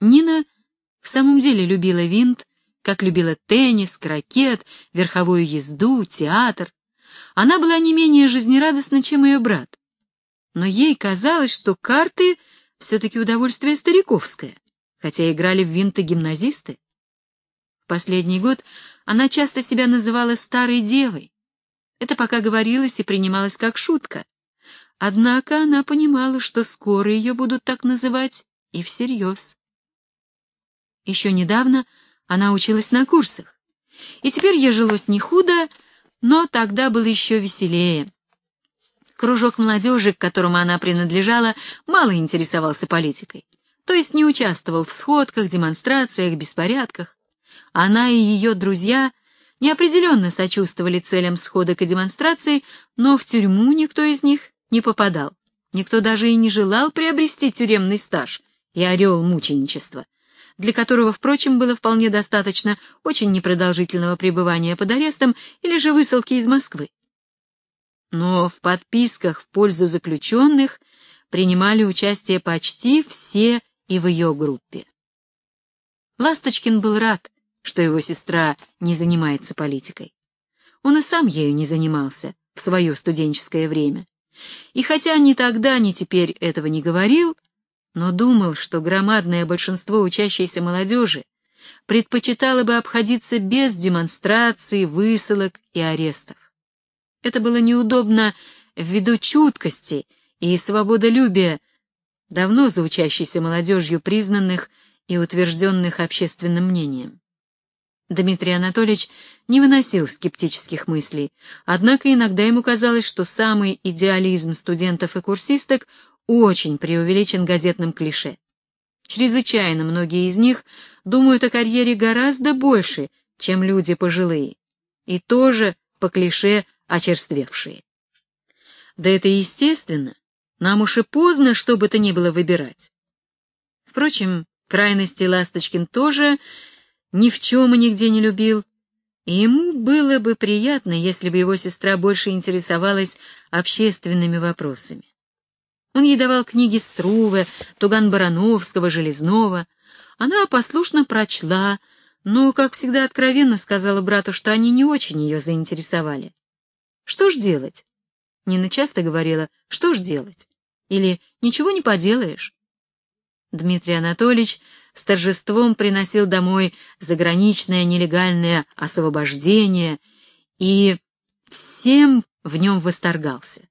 Нина в самом деле любила винт, как любила теннис, крокет, верховую езду, театр. Она была не менее жизнерадостна, чем ее брат. Но ей казалось, что карты все-таки удовольствие стариковское, хотя играли в винты гимназисты. В последний год она часто себя называла старой девой. Это пока говорилось и принималось как шутка. Однако она понимала, что скоро ее будут так называть и всерьез. Еще недавно она училась на курсах, и теперь ей жилось не худо, но тогда было еще веселее. Кружок молодежи, к которому она принадлежала, мало интересовался политикой, то есть не участвовал в сходках, демонстрациях, беспорядках. Она и ее друзья неопределенно сочувствовали целям сходок и демонстраций, но в тюрьму никто из них не попадал. Никто даже и не желал приобрести тюремный стаж и орел мученичества, для которого, впрочем, было вполне достаточно очень непродолжительного пребывания под арестом или же высылки из Москвы. Но в подписках в пользу заключенных принимали участие почти все и в ее группе. Ласточкин был рад, что его сестра не занимается политикой. Он и сам ею не занимался в свое студенческое время. И хотя ни тогда, ни теперь этого не говорил, но думал, что громадное большинство учащейся молодежи предпочитало бы обходиться без демонстраций, высылок и арестов. Это было неудобно ввиду чуткости и свободолюбия, давно за учащейся молодежью признанных и утвержденных общественным мнением. Дмитрий Анатольевич не выносил скептических мыслей, однако иногда ему казалось, что самый идеализм студентов и курсисток очень преувеличен газетным клише. Чрезвычайно многие из них думают о карьере гораздо больше, чем люди пожилые, и тоже по клише очерствевшие. Да это естественно, нам уж и поздно, что бы то ни было выбирать. Впрочем, крайности Ласточкин тоже ни в чем и нигде не любил, и ему было бы приятно, если бы его сестра больше интересовалась общественными вопросами. Он ей давал книги Струве, Туган-Барановского, Железного. Она послушно прочла, но, как всегда, откровенно сказала брату, что они не очень ее заинтересовали. Что ж делать? Нина часто говорила, что ж делать? Или ничего не поделаешь? Дмитрий Анатольевич с торжеством приносил домой заграничное нелегальное освобождение и всем в нем восторгался.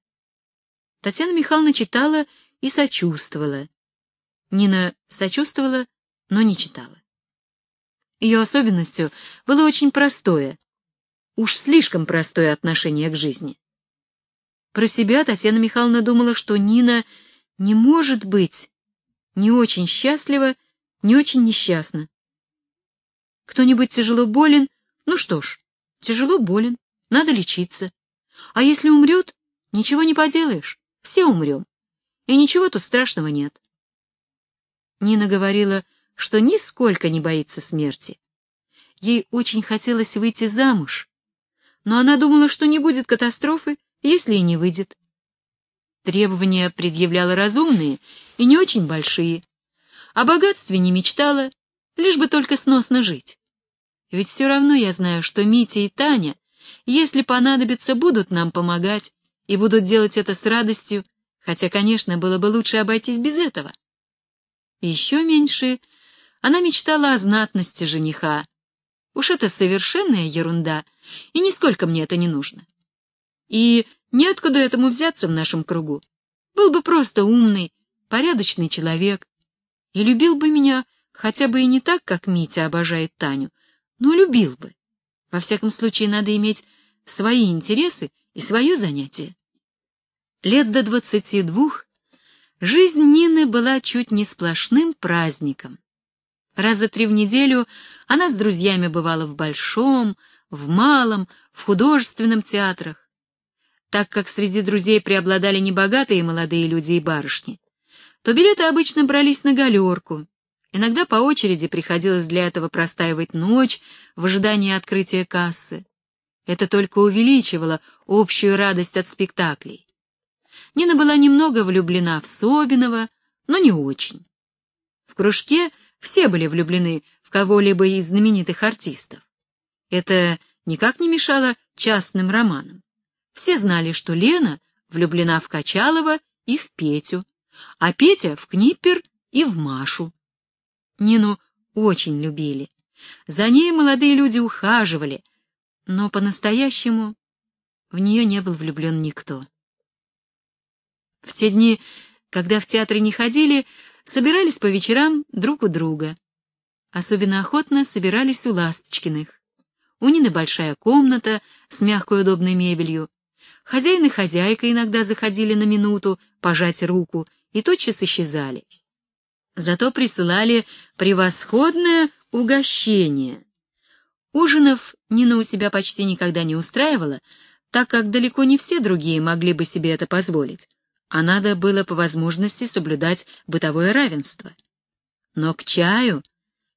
Татьяна Михайловна читала и сочувствовала. Нина сочувствовала, но не читала. Ее особенностью было очень простое, уж слишком простое отношение к жизни. Про себя Татьяна Михайловна думала, что Нина не может быть не очень счастлива не очень несчастна. Кто-нибудь тяжело болен? Ну что ж, тяжело болен, надо лечиться. А если умрет, ничего не поделаешь, все умрем. И ничего тут страшного нет. Нина говорила, что нисколько не боится смерти. Ей очень хотелось выйти замуж, но она думала, что не будет катастрофы, если и не выйдет. Требования предъявляла разумные и не очень большие, о богатстве не мечтала, лишь бы только сносно жить. Ведь все равно я знаю, что Митя и Таня, если понадобится, будут нам помогать и будут делать это с радостью, хотя, конечно, было бы лучше обойтись без этого. Еще меньше она мечтала о знатности жениха. Уж это совершенная ерунда, и нисколько мне это не нужно. И неоткуда этому взяться в нашем кругу. Был бы просто умный, порядочный человек, и любил бы меня хотя бы и не так, как Митя обожает Таню, но любил бы. Во всяком случае, надо иметь свои интересы и свое занятие. Лет до двадцати двух жизнь Нины была чуть не сплошным праздником. Раза три в неделю она с друзьями бывала в Большом, в Малом, в художественном театрах. Так как среди друзей преобладали небогатые молодые люди и барышни, то билеты обычно брались на галерку. Иногда по очереди приходилось для этого простаивать ночь в ожидании открытия кассы. Это только увеличивало общую радость от спектаклей. Нина была немного влюблена в Собинова, но не очень. В кружке Все были влюблены в кого-либо из знаменитых артистов. Это никак не мешало частным романам. Все знали, что Лена влюблена в Качалова и в Петю, а Петя в Книппер и в Машу. Нину очень любили. За ней молодые люди ухаживали, но по-настоящему в нее не был влюблен никто. В те дни, когда в театры не ходили, собирались по вечерам друг у друга. Особенно охотно собирались у Ласточкиных. У Нины большая комната с мягкой удобной мебелью. Хозяин и хозяйка иногда заходили на минуту пожать руку и тотчас исчезали. Зато присылали превосходное угощение. Ужинов Нина у себя почти никогда не устраивала, так как далеко не все другие могли бы себе это позволить, а надо было по возможности соблюдать бытовое равенство. Но к чаю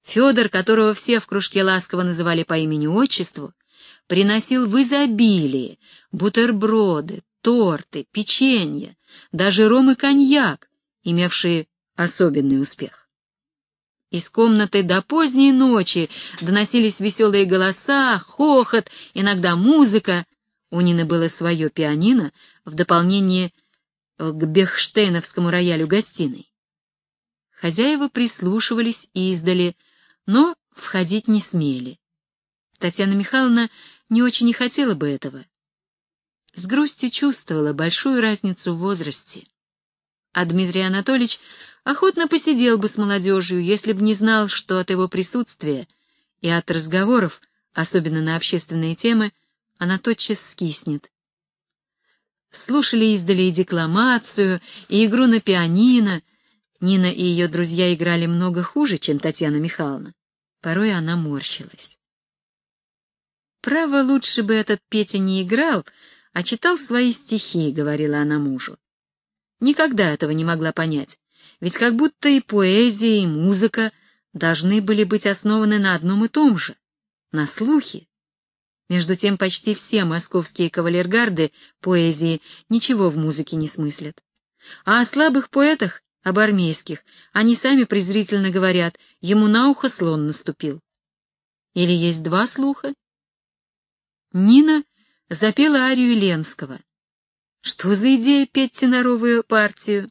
Федор, которого все в кружке ласково называли по имени-отчеству, приносил в изобилии бутерброды, торты, печенье, даже ром и коньяк, имевшие особенный успех. Из комнаты до поздней ночи доносились веселые голоса, хохот, иногда музыка. У Нины было свое пианино в дополнение к Бехштейновскому роялю гостиной. Хозяева прислушивались издали, но входить не смели. Татьяна Михайловна не очень не хотела бы этого. С грустью чувствовала большую разницу в возрасте. А Дмитрий Анатольевич охотно посидел бы с молодежью, если бы не знал, что от его присутствия и от разговоров, особенно на общественные темы, она тотчас скиснет. Слушали издали и декламацию, и игру на пианино. Нина и ее друзья играли много хуже, чем Татьяна Михайловна. Порой она морщилась. «Право, лучше бы этот Петя не играл, а читал свои стихи», — говорила она мужу. Никогда этого не могла понять, ведь как будто и поэзия, и музыка должны были быть основаны на одном и том же — на слухе. Между тем почти все московские кавалергарды поэзии ничего в музыке не смыслят. А о слабых поэтах, об армейских, они сами презрительно говорят, ему на ухо слон наступил. Или есть два слуха? Нина запела арию Ленского. Что за идея петь теноровую партию?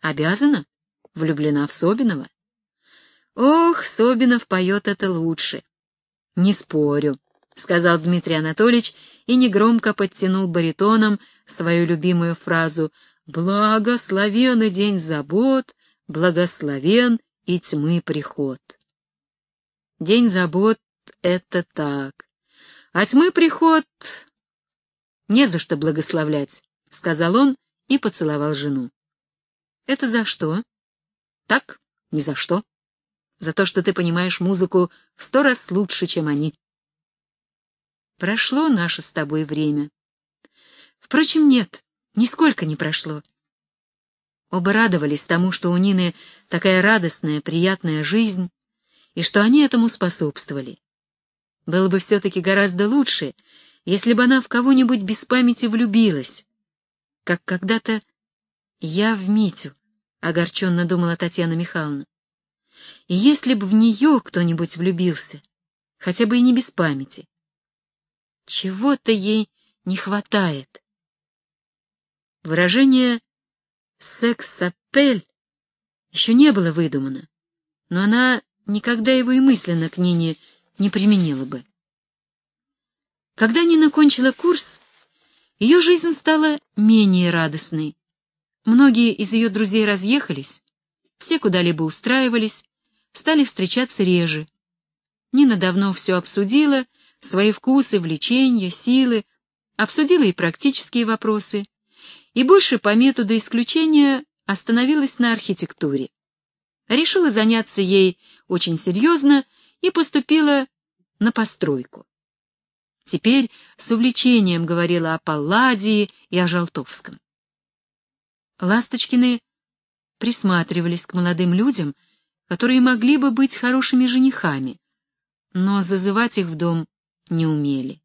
Обязана? Влюблена в Собинова? Ох, Собинов поет это лучше. Не спорю, — сказал Дмитрий Анатольевич и негромко подтянул баритоном свою любимую фразу «Благословен и день забот, благословен и тьмы приход». День забот — это так, а тьмы приход — не за что благословлять, — сказал он и поцеловал жену. Это за что? Так, ни за что. За то, что ты понимаешь музыку в сто раз лучше, чем они. Прошло наше с тобой время. Впрочем, нет, нисколько не прошло. Оба радовались тому, что у Нины такая радостная, приятная жизнь, и что они этому способствовали. Было бы все-таки гораздо лучше, если бы она в кого-нибудь без памяти влюбилась, как когда-то я в Митю, — огорченно думала Татьяна Михайловна. И если бы в нее кто-нибудь влюбился, хотя бы и не без памяти. Чего-то ей не хватает. Выражение «секс-апель» еще не было выдумано, но она никогда его и мысленно к Нине не применила бы. Когда Нина кончила курс, ее жизнь стала менее радостной, Многие из ее друзей разъехались, все куда-либо устраивались, стали встречаться реже. Нина давно все обсудила, свои вкусы, влечения, силы, обсудила и практические вопросы, и больше по методу исключения остановилась на архитектуре. Решила заняться ей очень серьезно и поступила на постройку. Теперь с увлечением говорила о Палладии и о Жалтовском. Ласточкины присматривались к молодым людям, которые могли бы быть хорошими женихами, но зазывать их в дом не умели.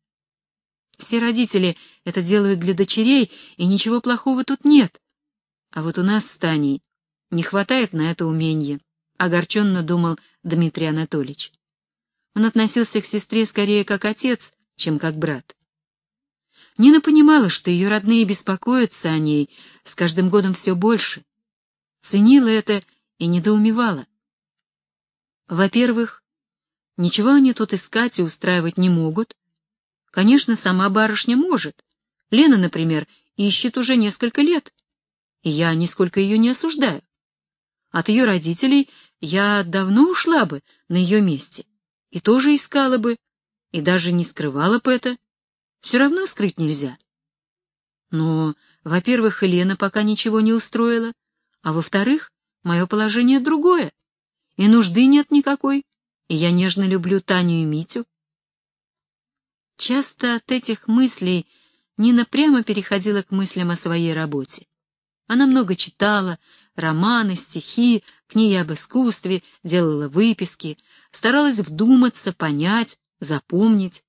Все родители это делают для дочерей, и ничего плохого тут нет. А вот у нас с Таней не хватает на это умения. огорченно думал Дмитрий Анатольевич. Он относился к сестре скорее как отец, чем как брат. Нина понимала, что ее родные беспокоятся о ней с каждым годом все больше. Ценила это и недоумевала. Во-первых, ничего они тут искать и устраивать не могут. Конечно, сама барышня может. Лена, например, ищет уже несколько лет, и я нисколько ее не осуждаю. От ее родителей я давно ушла бы на ее месте, и тоже искала бы, и даже не скрывала бы это. Все равно скрыть нельзя. Но, во-первых, Елена пока ничего не устроила, а во-вторых, мое положение другое, и нужды нет никакой, и я нежно люблю Таню и Митю. Часто от этих мыслей Нина прямо переходила к мыслям о своей работе. Она много читала, романы, стихи, книги об искусстве, делала выписки, старалась вдуматься, понять, запомнить.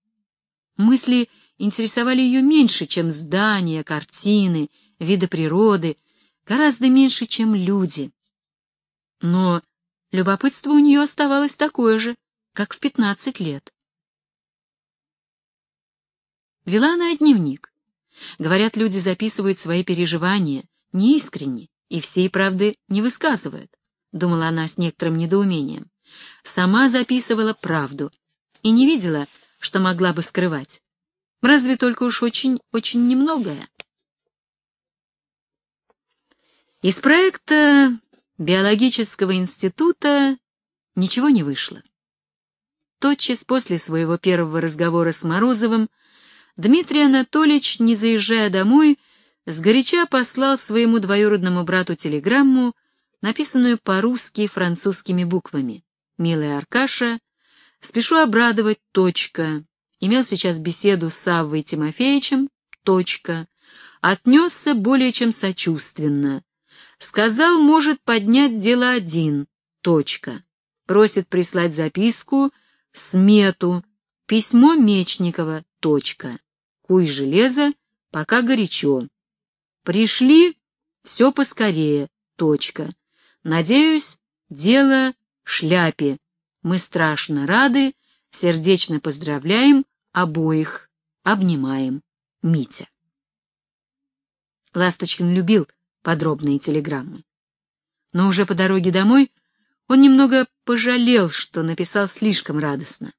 Мысли интересовали ее меньше, чем здания, картины, виды природы, гораздо меньше, чем люди. Но любопытство у нее оставалось такое же, как в пятнадцать лет. Вела она дневник. Говорят, люди записывают свои переживания, неискренне, и всей правды не высказывают, — думала она с некоторым недоумением. Сама записывала правду и не видела, что могла бы скрывать. Разве только уж очень-очень немногое. Из проекта биологического института ничего не вышло. Тотчас после своего первого разговора с Морозовым Дмитрий Анатольевич, не заезжая домой, сгоряча послал своему двоюродному брату телеграмму, написанную по-русски французскими буквами. «Милая Аркаша, спешу обрадовать, точка. Имел сейчас беседу с Саввой Тимофеевичем, точка. Отнесся более чем сочувственно. Сказал, может поднять дело один, точка. Просит прислать записку, смету, письмо Мечникова, точка. Куй железо, пока горячо. Пришли, все поскорее, точка. Надеюсь, дело шляпе. Мы страшно рады, сердечно поздравляем обоих, обнимаем. Митя. Ласточкин любил подробные телеграммы. Но уже по дороге домой он немного пожалел, что написал слишком радостно.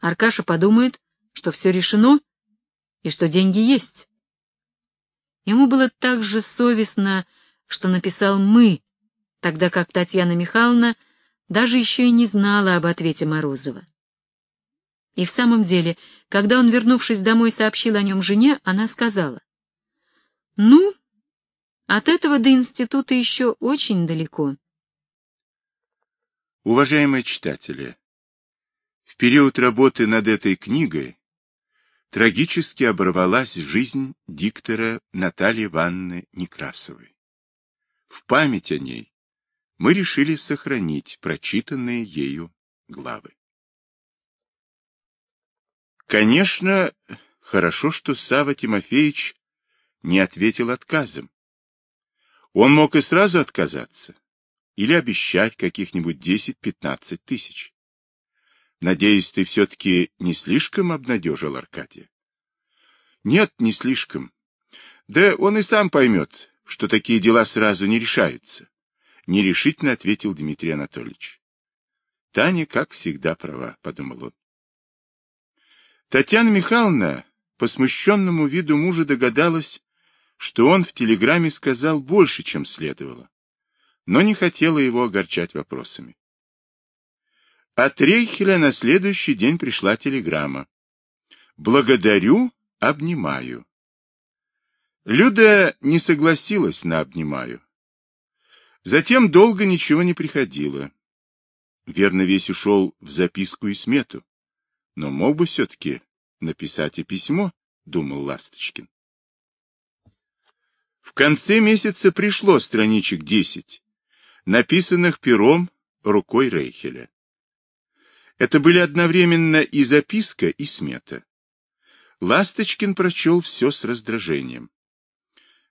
Аркаша подумает, что все решено и что деньги есть. Ему было так же совестно, что написал «мы», тогда как Татьяна Михайловна даже еще и не знала об ответе Морозова. И в самом деле, когда он, вернувшись домой, сообщил о нем жене, она сказала, «Ну, от этого до института еще очень далеко». Уважаемые читатели, в период работы над этой книгой трагически оборвалась жизнь диктора Натальи Ивановны Некрасовой. В память о ней мы решили сохранить прочитанные ею главы. Конечно, хорошо, что Сава Тимофеевич не ответил отказом. Он мог и сразу отказаться, или обещать каких-нибудь 10-15 тысяч. Надеюсь, ты все-таки не слишком обнадежил Аркадия? Нет, не слишком. Да он и сам поймет, что такие дела сразу не решаются. Нерешительно ответил Дмитрий Анатольевич. Таня, как всегда, права, подумал он. Татьяна Михайловна по смущенному виду мужа догадалась, что он в телеграмме сказал больше, чем следовало, но не хотела его огорчать вопросами. От Рейхеля на следующий день пришла телеграмма. «Благодарю, обнимаю». Люда не согласилась на «обнимаю». Затем долго ничего не приходило. Верно, весь ушел в записку и смету. Но мог бы все-таки написать и письмо, думал Ласточкин. В конце месяца пришло страничек десять, написанных пером рукой Рейхеля. Это были одновременно и записка, и смета. Ласточкин прочел все с раздражением.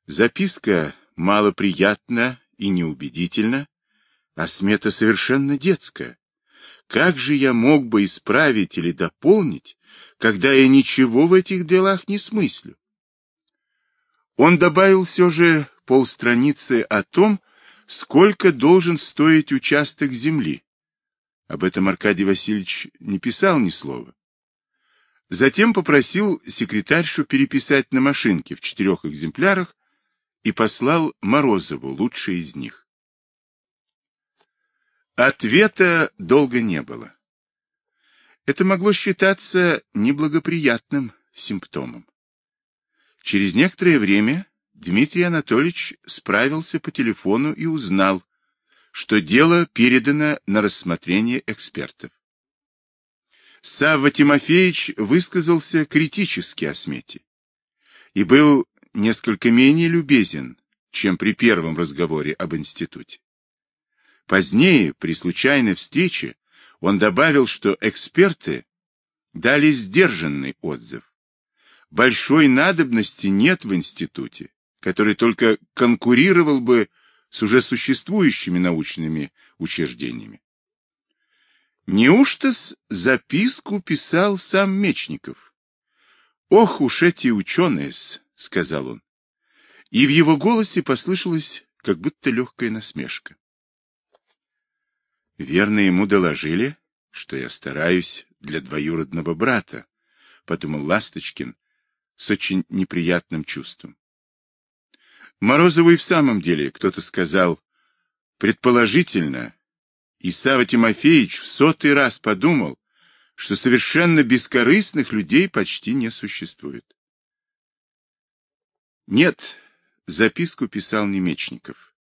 Записка малоприятна и неубедительна, а смета совершенно детская. Как же я мог бы исправить или дополнить, когда я ничего в этих делах не смыслю? Он добавил все же полстраницы о том, сколько должен стоить участок земли. Об этом Аркадий Васильевич не писал ни слова. Затем попросил секретаршу переписать на машинке в четырех экземплярах и послал Морозову лучший из них. Ответа долго не было. Это могло считаться неблагоприятным симптомом. Через некоторое время Дмитрий Анатольевич справился по телефону и узнал, что дело передано на рассмотрение экспертов. Савва Тимофеевич высказался критически о смете и был несколько менее любезен, чем при первом разговоре об институте. Позднее, при случайной встрече, он добавил, что эксперты дали сдержанный отзыв. Большой надобности нет в институте, который только конкурировал бы с уже существующими научными учреждениями. Неужто с записку писал сам Мечников? «Ох уж эти ученые-с», — сказал он. И в его голосе послышалась как будто легкая насмешка. Верно ему доложили, что я стараюсь для двоюродного брата, подумал Ласточкин с очень неприятным чувством. Морозову и в самом деле кто-то сказал, предположительно, и Сава Тимофеевич в сотый раз подумал, что совершенно бескорыстных людей почти не существует. Нет, записку писал Немечников.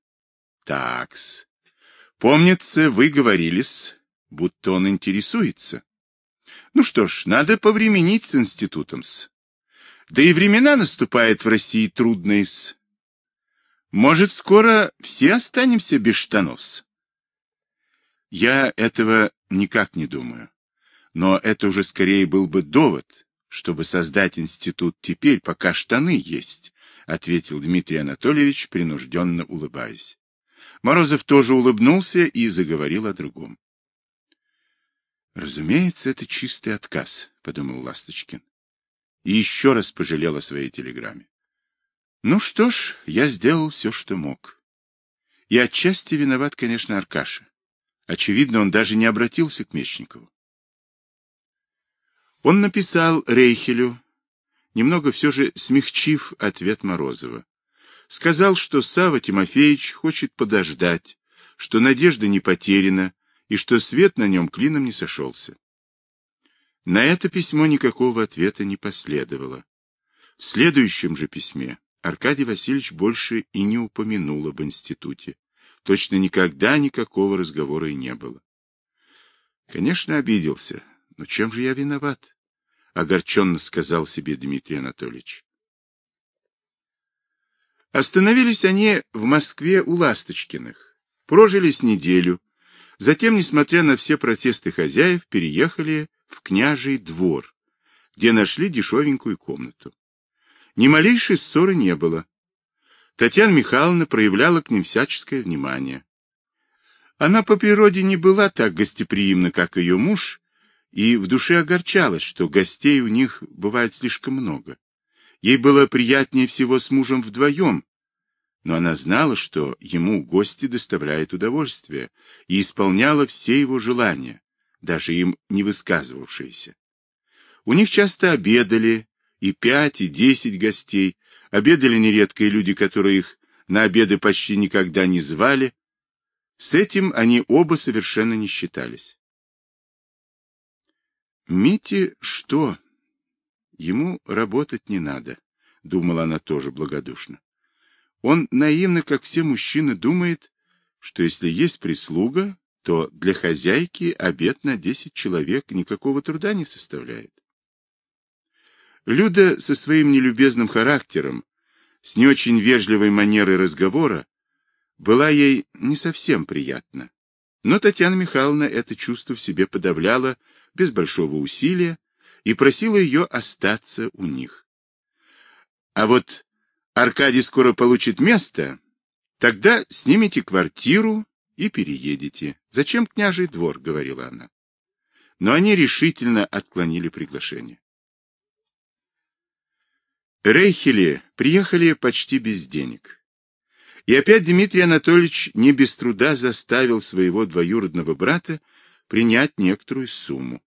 Такс, Помнится, вы говорились, будто он интересуется. Ну что ж, надо повременить с институтом-с. Да и времена наступают в России трудные-с. Может, скоро все останемся без штанов-с. Я этого никак не думаю. Но это уже скорее был бы довод, чтобы создать институт теперь, пока штаны есть, ответил Дмитрий Анатольевич, принужденно улыбаясь. Морозов тоже улыбнулся и заговорил о другом. «Разумеется, это чистый отказ», — подумал Ласточкин. И еще раз пожалел о своей телеграмме. «Ну что ж, я сделал все, что мог. И отчасти виноват, конечно, Аркаша. Очевидно, он даже не обратился к Мечникову. Он написал Рейхелю, немного все же смягчив ответ Морозова. Сказал, что Сава Тимофеевич хочет подождать, что надежда не потеряна и что свет на нем клином не сошелся. На это письмо никакого ответа не последовало. В следующем же письме Аркадий Васильевич больше и не упомянул об институте. Точно никогда никакого разговора и не было. Конечно, обиделся. Но чем же я виноват? Огорченно сказал себе Дмитрий Анатольевич. Остановились они в Москве у Ласточкиных. Прожили с неделю. Затем, несмотря на все протесты хозяев, переехали в княжий двор, где нашли дешевенькую комнату. Ни малейшей ссоры не было. Татьяна Михайловна проявляла к ним всяческое внимание. Она по природе не была так гостеприимна, как ее муж, и в душе огорчалась, что гостей у них бывает слишком много. Ей было приятнее всего с мужем вдвоем, но она знала, что ему гости доставляют удовольствие, и исполняла все его желания, даже им не высказывавшиеся. У них часто обедали и пять, и десять гостей, обедали нередко и люди, которые их на обеды почти никогда не звали. С этим они оба совершенно не считались. Мите что? Ему работать не надо, думала она тоже благодушно. Он наивно, как все мужчины, думает, что если есть прислуга, то для хозяйки обед на десять человек никакого труда не составляет. Люда со своим нелюбезным характером, с не очень вежливой манерой разговора, была ей не совсем приятна. Но Татьяна Михайловна это чувство в себе подавляла без большого усилия и просила ее остаться у них. А вот Аркадий скоро получит место, тогда снимите квартиру и переедете. Зачем княжий двор, говорила она. Но они решительно отклонили приглашение. Рейхели приехали почти без денег. И опять Дмитрий Анатольевич не без труда заставил своего двоюродного брата принять некоторую сумму.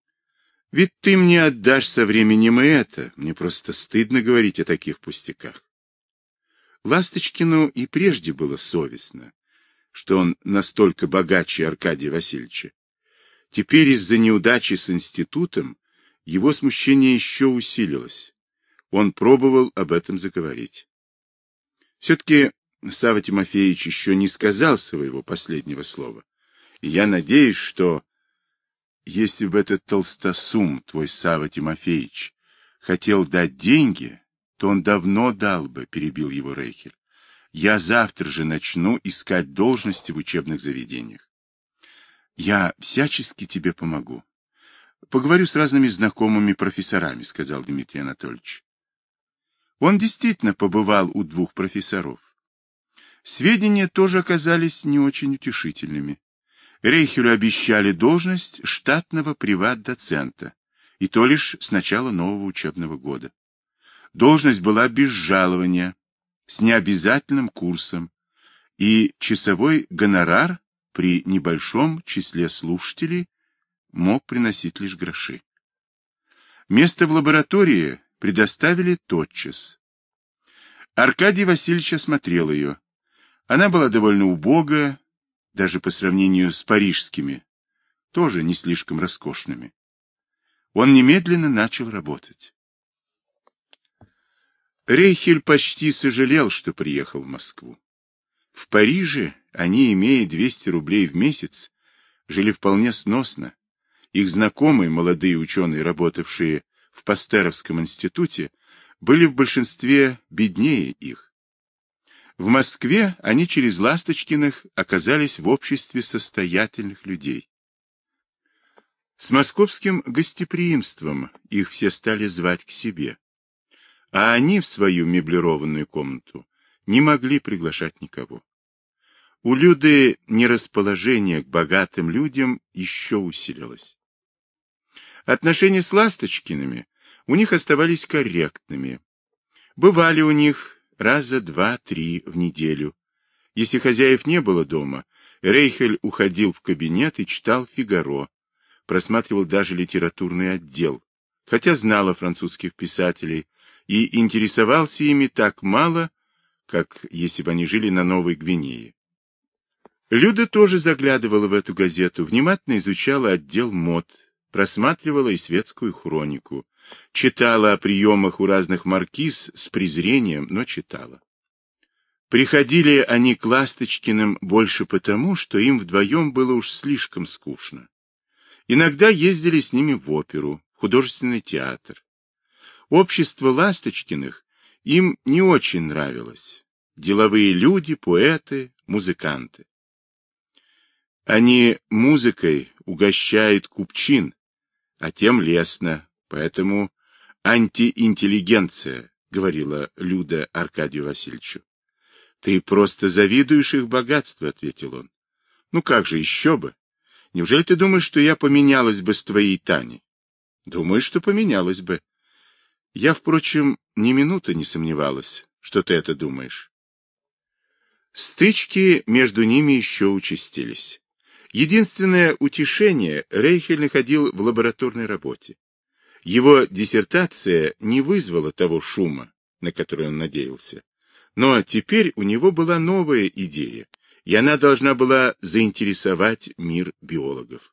Ведь ты мне отдашь со временем и это. Мне просто стыдно говорить о таких пустяках. Ласточкину и прежде было совестно, что он настолько богаче Аркадия Васильевича. Теперь из-за неудачи с институтом его смущение еще усилилось. Он пробовал об этом заговорить. Все-таки Савва Тимофеевич еще не сказал своего последнего слова. И я надеюсь, что если бы этот толстосум, твой Сава Тимофеевич, хотел дать деньги, то он давно дал бы, перебил его Рейхель. Я завтра же начну искать должности в учебных заведениях. Я всячески тебе помогу. Поговорю с разными знакомыми профессорами, сказал Дмитрий Анатольевич. Он действительно побывал у двух профессоров. Сведения тоже оказались не очень утешительными. Рейхелю обещали должность штатного приват-доцента, и то лишь с начала нового учебного года. Должность была без жалования, с необязательным курсом, и часовой гонорар при небольшом числе слушателей мог приносить лишь гроши. Место в лаборатории предоставили тотчас. Аркадий Васильевич осмотрел ее. Она была довольно убогая, даже по сравнению с парижскими, тоже не слишком роскошными. Он немедленно начал работать. Рейхель почти сожалел, что приехал в Москву. В Париже они, имея 200 рублей в месяц, жили вполне сносно. Их знакомые, молодые ученые, работавшие в Пастеровском институте, были в большинстве беднее их. В Москве они через Ласточкиных оказались в обществе состоятельных людей. С московским гостеприимством их все стали звать к себе, а они в свою меблированную комнату не могли приглашать никого. У Люды нерасположение к богатым людям еще усилилось. Отношения с Ласточкиными у них оставались корректными. Бывали у них раза два-три в неделю. Если хозяев не было дома, Рейхель уходил в кабинет и читал «Фигаро», просматривал даже литературный отдел, хотя знал о французских писателей и интересовался ими так мало, как если бы они жили на Новой Гвинее. Люда тоже заглядывала в эту газету, внимательно изучала отдел мод, просматривала и светскую хронику, Читала о приемах у разных маркиз с презрением, но читала. Приходили они к Ласточкиным больше потому, что им вдвоем было уж слишком скучно. Иногда ездили с ними в оперу, художественный театр. Общество Ласточкиных им не очень нравилось. Деловые люди, поэты, музыканты. Они музыкой угощают купчин, а тем лестно, Поэтому антиинтеллигенция, говорила Люда Аркадию Васильевичу. Ты просто завидуешь их богатству, ответил он. Ну как же, еще бы. Неужели ты думаешь, что я поменялась бы с твоей Таней? Думаю, что поменялась бы. Я, впрочем, ни минуты не сомневалась, что ты это думаешь. Стычки между ними еще участились. Единственное утешение Рейхель находил в лабораторной работе. Его диссертация не вызвала того шума, на который он надеялся. Но теперь у него была новая идея, и она должна была заинтересовать мир биологов.